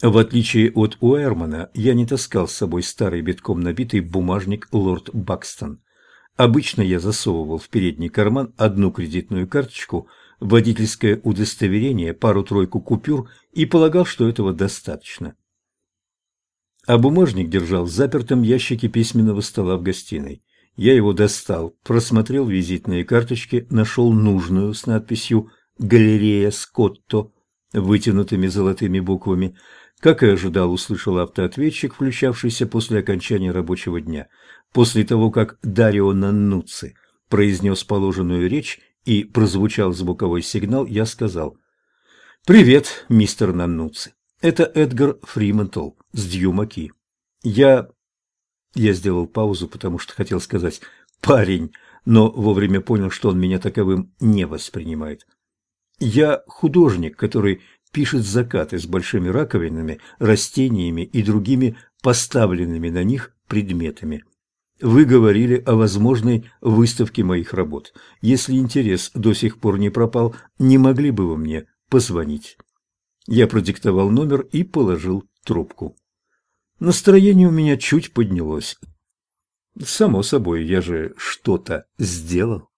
В отличие от Уэрмана, я не таскал с собой старый битком набитый бумажник «Лорд Бакстон». Обычно я засовывал в передний карман одну кредитную карточку, водительское удостоверение, пару-тройку купюр и полагал, что этого достаточно. А бумажник держал в запертом ящике письменного стола в гостиной. Я его достал, просмотрел визитные карточки, нашел нужную с надписью «Галерея Скотто» вытянутыми золотыми буквами, как и ожидал, услышал автоответчик, включавшийся после окончания рабочего дня. После того, как Дарио Наннуци произнес положенную речь и прозвучал звуковой сигнал, я сказал «Привет, мистер Наннуци. Это Эдгар Фримантл с Дьюма-Ки. Я...» Я сделал паузу, потому что хотел сказать «парень», но вовремя понял, что он меня таковым не воспринимает. Я художник, который пишет закаты с большими раковинами, растениями и другими поставленными на них предметами. Вы говорили о возможной выставке моих работ. Если интерес до сих пор не пропал, не могли бы вы мне позвонить? Я продиктовал номер и положил трубку. Настроение у меня чуть поднялось. Само собой, я же что-то сделал.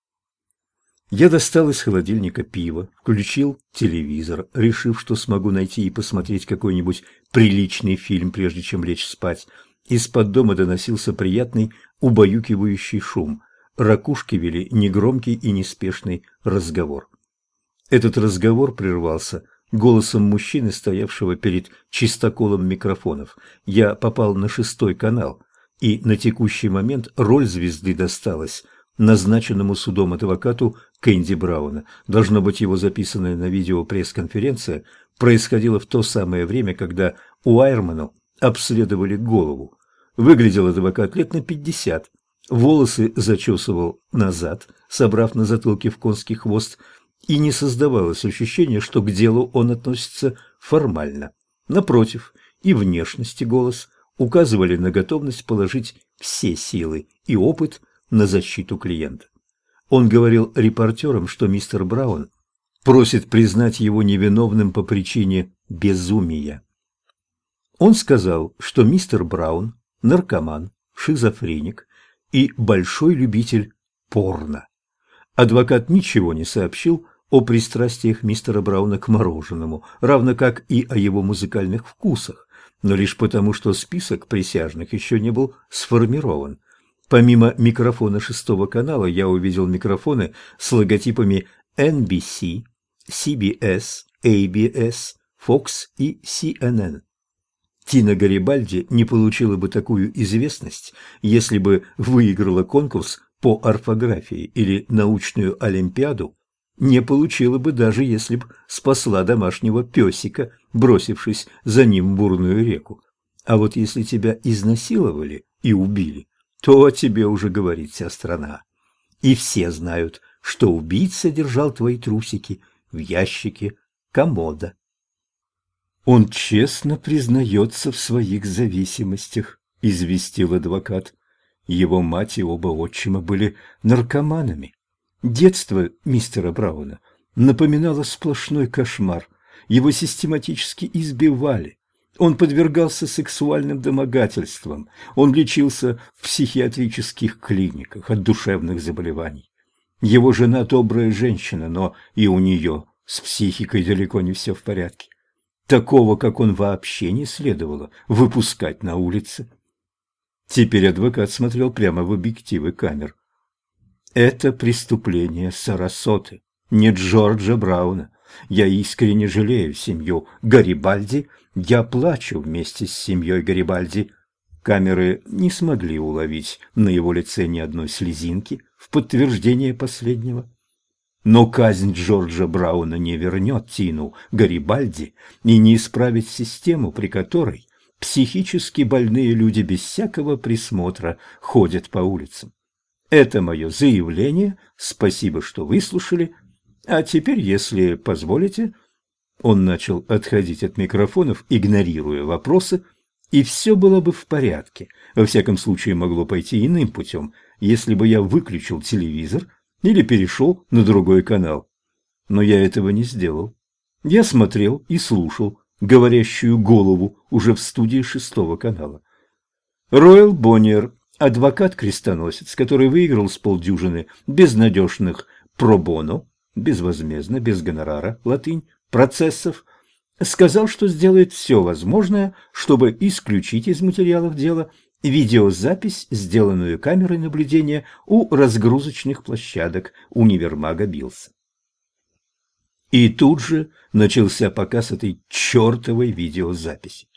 Я достал из холодильника пиво, включил телевизор, решив, что смогу найти и посмотреть какой-нибудь приличный фильм, прежде чем лечь спать. Из-под дома доносился приятный, убаюкивающий шум. Ракушки вели негромкий и неспешный разговор. Этот разговор прервался голосом мужчины, стоявшего перед чистоколом микрофонов. Я попал на шестой канал, и на текущий момент роль звезды досталась – назначенному судом адвокату Кэнди Брауна. Должно быть, его записанная на видео пресс-конференция происходила в то самое время, когда Уайерману обследовали голову. Выглядел адвокат лет на пятьдесят. Волосы зачесывал назад, собрав на затылке в конский хвост, и не создавалось ощущения, что к делу он относится формально. Напротив, и внешность, и голос указывали на готовность положить все силы и опыт на защиту клиента. Он говорил репортерам, что мистер Браун просит признать его невиновным по причине безумия. Он сказал, что мистер Браун – наркоман, шизофреник и большой любитель порно. Адвокат ничего не сообщил о пристрастиях мистера Брауна к мороженому, равно как и о его музыкальных вкусах, но лишь потому, что список присяжных еще не был сформирован – Помимо микрофона шестого канала я увидел микрофоны с логотипами NBC, CBS, ABS, Fox и CNN. Тина Гарибальди не получила бы такую известность, если бы выиграла конкурс по орфографии или научную олимпиаду, не получила бы даже если бы спасла домашнего песика, бросившись за ним в бурную реку. А вот если тебя изнасиловали и убили, то о тебе уже говорит вся страна. И все знают, что убийца держал твои трусики в ящике комода. Он честно признается в своих зависимостях, известил адвокат. Его мать и оба отчима были наркоманами. Детство мистера Брауна напоминало сплошной кошмар. Его систематически избивали, он подвергался сексуальным домогательствам, он лечился в психиатрических клиниках от душевных заболеваний. Его жена добрая женщина, но и у нее с психикой далеко не все в порядке. Такого, как он, вообще не следовало выпускать на улице. Теперь адвокат смотрел прямо в объективы камер. Это преступление Сарасоты, не Джорджа Брауна. Я искренне жалею семью Гарибальди я плачу вместе с семьей Гарибальди. Камеры не смогли уловить на его лице ни одной слезинки в подтверждение последнего. Но казнь Джорджа Брауна не вернет Тину Гарибальди и не исправит систему, при которой психически больные люди без всякого присмотра ходят по улицам. Это мое заявление, спасибо, что выслушали, а теперь, если позволите, он начал отходить от микрофонов, игнорируя вопросы, и все было бы в порядке. Во всяком случае, могло пойти иным путем, если бы я выключил телевизор или перешел на другой канал. Но я этого не сделал. Я смотрел и слушал говорящую голову уже в студии шестого канала. Ройл Боннер, адвокат-крестоносец, который выиграл с полдюжины безнадежных пробоно, безвозмездно, без гонорара, латынь, процессов, сказал, что сделает все возможное, чтобы исключить из материалов дела видеозапись, сделанную камерой наблюдения у разгрузочных площадок универмага Биллса. И тут же начался показ этой чертовой видеозаписи.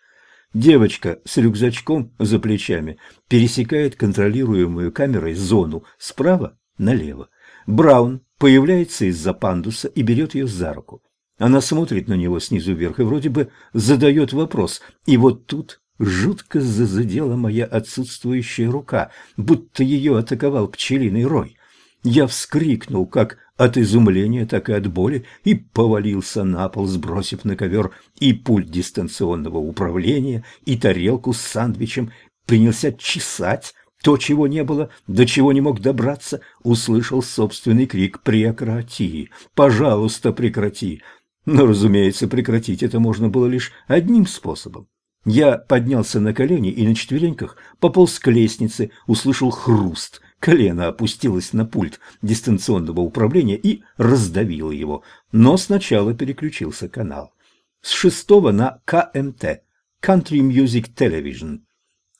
Девочка с рюкзачком за плечами пересекает контролируемую камерой зону справа налево. Браун появляется из-за пандуса и берет ее за руку. Она смотрит на него снизу вверх и вроде бы задает вопрос. И вот тут жутко зазадела моя отсутствующая рука, будто ее атаковал пчелиный рой. Я вскрикнул, как от изумления, так и от боли, и повалился на пол, сбросив на ковер и пульт дистанционного управления, и тарелку с сандвичем, принялся чесать то, чего не было, до чего не мог добраться, услышал собственный крик «Прекрати! Пожалуйста, прекрати!» Но, разумеется, прекратить это можно было лишь одним способом. Я поднялся на колени и на четвереньках пополз к лестнице, услышал хруст – Колено опустилось на пульт дистанционного управления и раздавило его, но сначала переключился канал. С шестого на КМТ – Country Music Television.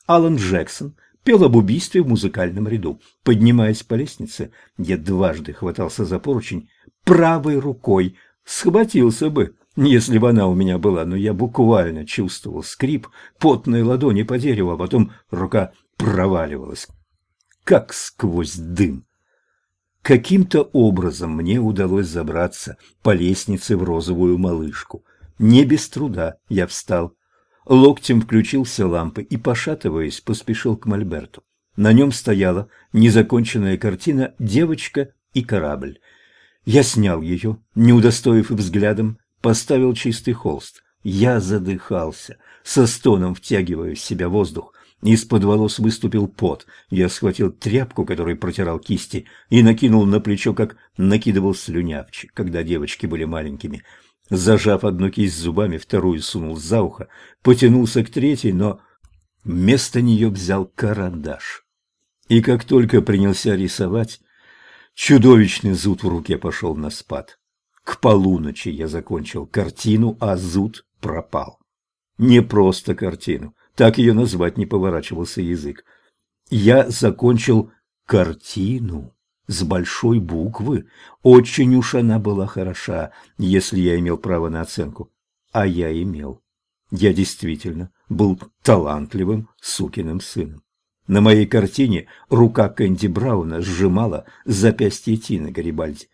Алан Джексон пел об убийстве в музыкальном ряду. Поднимаясь по лестнице, я дважды хватался за поручень правой рукой. Схватился бы, если бы она у меня была, но я буквально чувствовал скрип потной ладони по дереву, а потом рука проваливалась как сквозь дым. Каким-то образом мне удалось забраться по лестнице в розовую малышку. Не без труда я встал. Локтем включил все лампы и, пошатываясь, поспешил к Мольберту. На нем стояла незаконченная картина «Девочка и корабль». Я снял ее, не удостоив и взглядом, поставил чистый холст. Я задыхался, со стоном втягивая в себя воздух. Из-под волос выступил пот. Я схватил тряпку, которой протирал кисти, и накинул на плечо, как накидывал слюнявчик, когда девочки были маленькими. Зажав одну кисть зубами, вторую сунул за ухо, потянулся к третьей, но вместо нее взял карандаш. И как только принялся рисовать, чудовищный зуд в руке пошел на спад. К полуночи я закончил картину, а зуд пропал. Не просто картину. Так ее назвать не поворачивался язык. Я закончил картину с большой буквы. Очень уж она была хороша, если я имел право на оценку. А я имел. Я действительно был талантливым сукиным сыном. На моей картине рука Кэнди Брауна сжимала запястье Тины Гарибальди.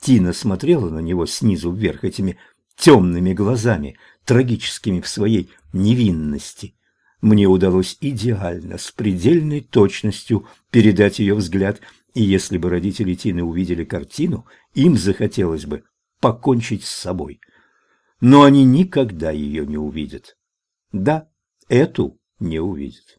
Тина смотрела на него снизу вверх этими темными глазами, трагическими в своей невинности мне удалось идеально, с предельной точностью передать ее взгляд, и если бы родители Тины увидели картину, им захотелось бы покончить с собой. Но они никогда ее не увидят. Да, эту не увидят.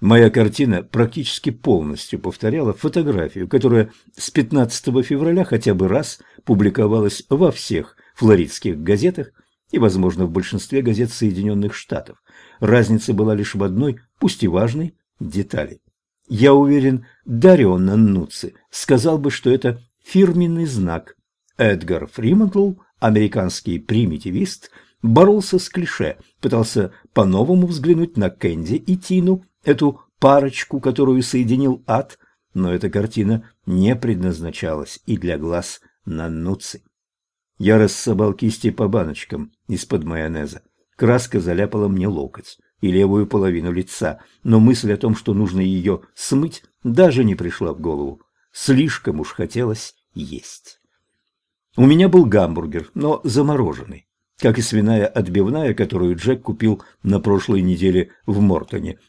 Моя картина практически полностью повторяла фотографию, которая с 15 февраля хотя бы раз публиковалась во всех флоридских газетах и, возможно, в большинстве газет Соединенных Штатов. Разница была лишь в одной, пусть и важной, детали. Я уверен, Дарио Наннуци сказал бы, что это фирменный знак. Эдгар Фримантл, американский примитивист, боролся с клише, пытался по-новому взглянуть на Кэнди и Тину, эту парочку, которую соединил ад, но эта картина не предназначалась и для глаз Наннуци. Я рассовал кисти по баночкам из-под майонеза. Краска заляпала мне локоть и левую половину лица, но мысль о том, что нужно ее смыть, даже не пришла в голову. Слишком уж хотелось есть. У меня был гамбургер, но замороженный, как и свиная отбивная, которую Джек купил на прошлой неделе в Мортоне.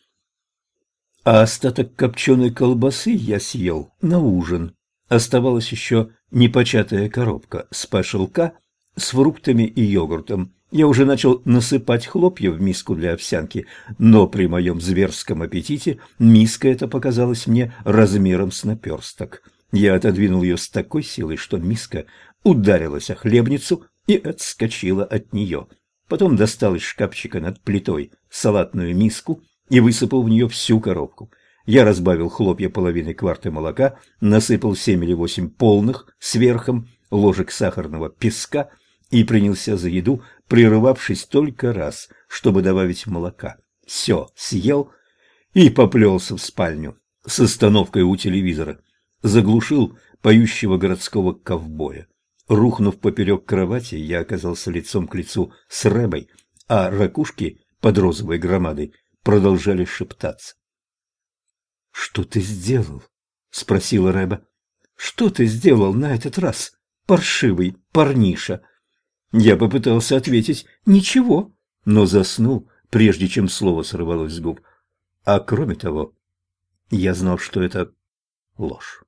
А остаток копченой колбасы я съел на ужин. Оставалась еще непочатая коробка Special K с фруктами и йогуртом. Я уже начал насыпать хлопья в миску для овсянки, но при моем зверском аппетите миска эта показалась мне размером с наперсток. Я отодвинул ее с такой силой, что миска ударилась о хлебницу и отскочила от нее. Потом достал из шкафчика над плитой салатную миску и высыпал в нее всю коробку. Я разбавил хлопья половиной кварты молока, насыпал семь или восемь полных сверхом ложек сахарного песка и принялся за еду, прерывавшись только раз, чтобы добавить молока. Все съел и поплелся в спальню с остановкой у телевизора. Заглушил поющего городского ковбоя. Рухнув поперек кровати, я оказался лицом к лицу с Рэбой, а ракушки под розовой громадой продолжали шептаться. «Что ты сделал?» — спросила Рэба. «Что ты сделал на этот раз, паршивый парниша?» Я попытался ответить «ничего», но заснул, прежде чем слово сорвалось с губ. А кроме того, я знал, что это ложь.